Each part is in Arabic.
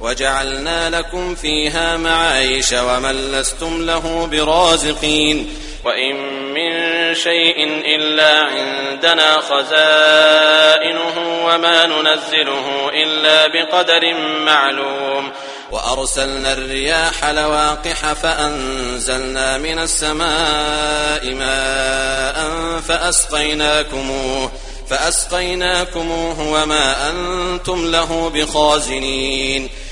وجعلنا لكم فيها معايش ومن لستم له برازقين وإن من شيء إلا عندنا خزائنه وما ننزله إلا بقدر معلوم وأرسلنا الرياح لواقح فأنزلنا من السماء ماء فأسقيناكموه فأسقيناكموه وما أنتم له بخازنين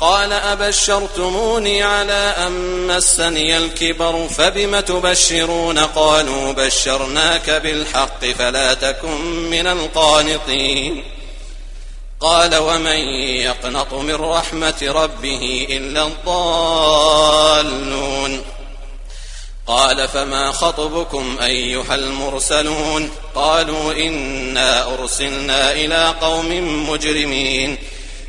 قال أبشرتموني على أن مسني الكبر فبم تبشرون قالوا بشرناك بالحق فلا تكن من القانطين قال ومن يقنط من رحمة ربه إلا الضالون قال فما خطبكم أيها المرسلون قالوا إنا أرسلنا إلى قوم مجرمين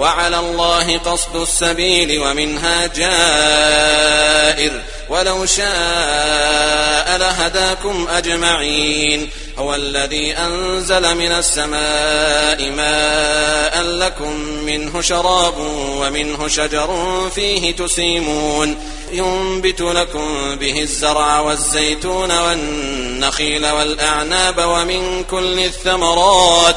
وعلى الله قصد السبيل ومنها جائر. ولو شاء لهداكم أجمعين. هو الذي أنزل من السماء ماء لكم منه شراب ومنه شجر فيه تسيمون. ينبت لكم به الزرع والزيتون والنخيل والأعناب ومن كل الثمرات.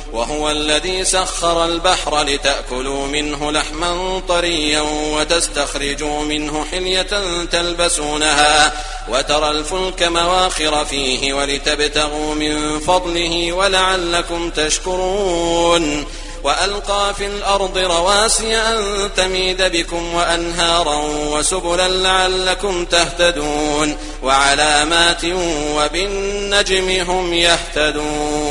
وهو الذي سخر البحر لتأكلوا منه لحما طريا وتستخرجوا منه حلية تلبسونها وترى الفلك مواخر فيه ولتبتغوا من فضله ولعلكم تشكرون وألقى في الأرض رواسي أن تميد بكم وأنهارا وسبلا لعلكم تهتدون وعلامات وبالنجم هم يهتدون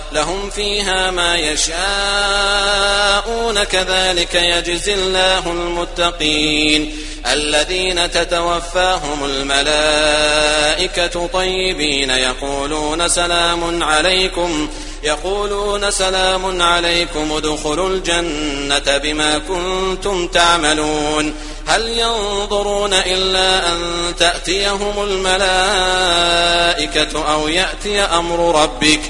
لهم فيها ما يشاءون كذلك يجزي الله المتقين الذين تتوفاهم الملائكة طيبين يقولون سلام عليكم يقولون سلام عليكم ادخلوا الجنة بما كنتم تعملون هل ينظرون إلا أن تأتيهم الملائكة أو يأتي أمر ربك ؟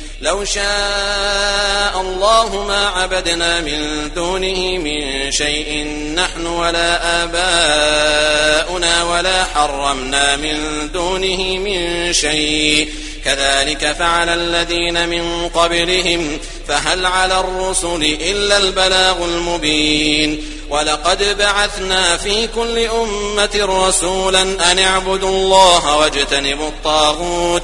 لو شاء الله ما عبدنا من دونه من شيء نحن ولا آباؤنا ولا حرمنا من دونه من شيء. كذلك فعل الذين من قبلهم فهل على الرسل إلا البلاغ المبين. ولقد بعثنا في كل أمة رسولا أن اعبدوا الله واجتنبوا الطاغوت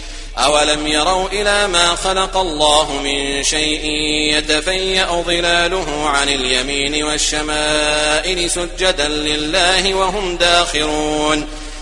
أولم يروا إلى ما خلق الله من شيء يتفيأ ظلاله عن اليمين والشمائل سجدا لله وهم داخرون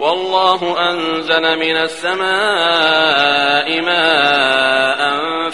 والله أنزل من السماء ماء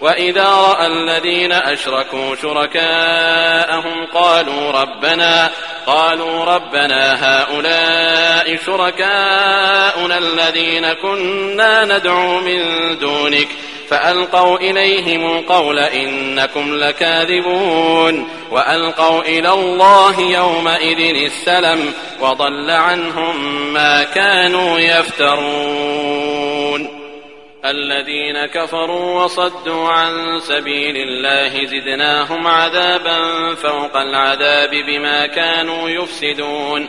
وَإِذَا رَأَى الَّذِينَ أَشْرَكُوا شُرَكَاءَهُمْ قَالُوا رَبَّنَا قَالُوا رَبَّنَا هَؤُلَاءِ شُرَكَاؤُنَا الَّذِينَ كُنَّا نَدْعُو مِن دُونِكَ فألقوا إليهم القول إنكم لكاذبون وألقوا إلى الله يومئذ السلم وضل عنهم ما كانوا يفترون الذين كفروا وصدوا عن سبيل الله زدناهم عذابا فوق العذاب بما كانوا يفسدون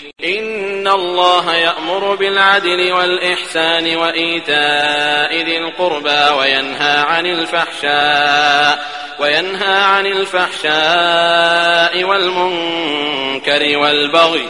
ان الله يأمر بالعدل والإحسان وإيتاء ذي القربى وينهى عن الفحشاء وينهى عن الفحشاء والمنكر والبغي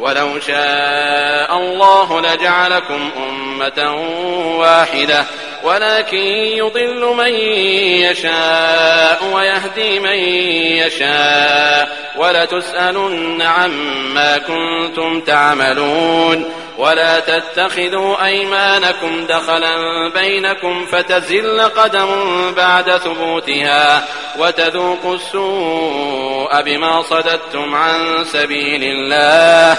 ولو شاء الله لجعلكم أمة واحدة ولكن يضل من يشاء ويهدي من يشاء ولتسألن عما كنتم تعملون ولا تتخذوا أيمانكم دخلا بينكم فتزل قدم بعد ثبوتها وتذوقوا السوء بما صددتم عن سبيل الله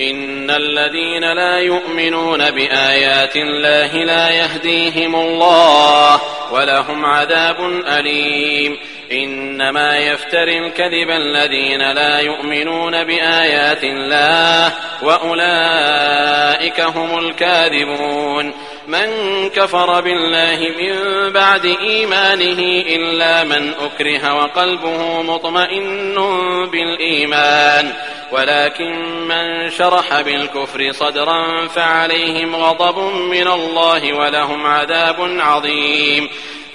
ان الذين لا يؤمنون بآيات الله لا يهديهم الله ولهم عذاب أليم إنما يفتر الكذب الذين لا يؤمنون بآيات الله وأولئك هم الكاذبون من كفر بالله من بعد إيمانه إلا من أكره وقلبه مطمئن بالإيمان ولكن من شرح بالكفر صدرا فعليهم غضب من الله ولهم عذاب عظيم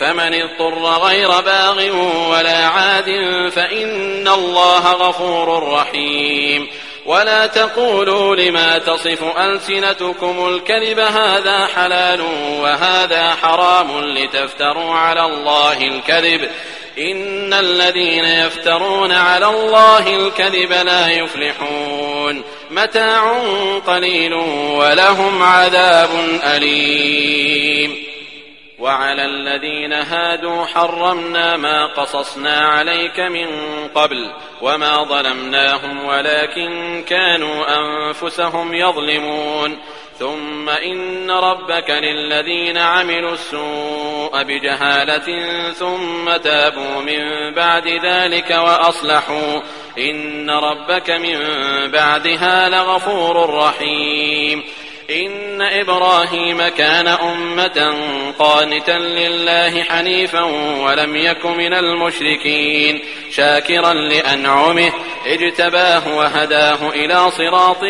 فمن اضطر غير باغ ولا عاد فإن الله غفور رحيم. ولا تقولوا لما تصف ألسنتكم الكذب هذا حلال وهذا حرام لتفتروا على الله الكذب. إن الذين يفترون على الله الكذب لا يفلحون. متاع قليل ولهم عذاب أليم. وعلى الذين هادوا حرمنا ما قصصنا عليك من قبل وما ظلمناهم ولكن كانوا أنفسهم يظلمون ثم إن ربك للذين عملوا السوء بجهالة ثم تابوا من بعد ذلك وأصلحوا إن ربك من بعدها لغفور رحيم ان إبراهيم كان امه قانتا لله حنيفا ولم يك من المشركين شاكرا لانعمه اجتباه وهداه إلى صراط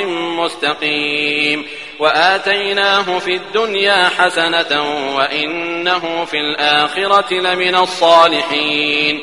مستقيم واتيناه في الدنيا حسنه وانه في الاخره لمن الصالحين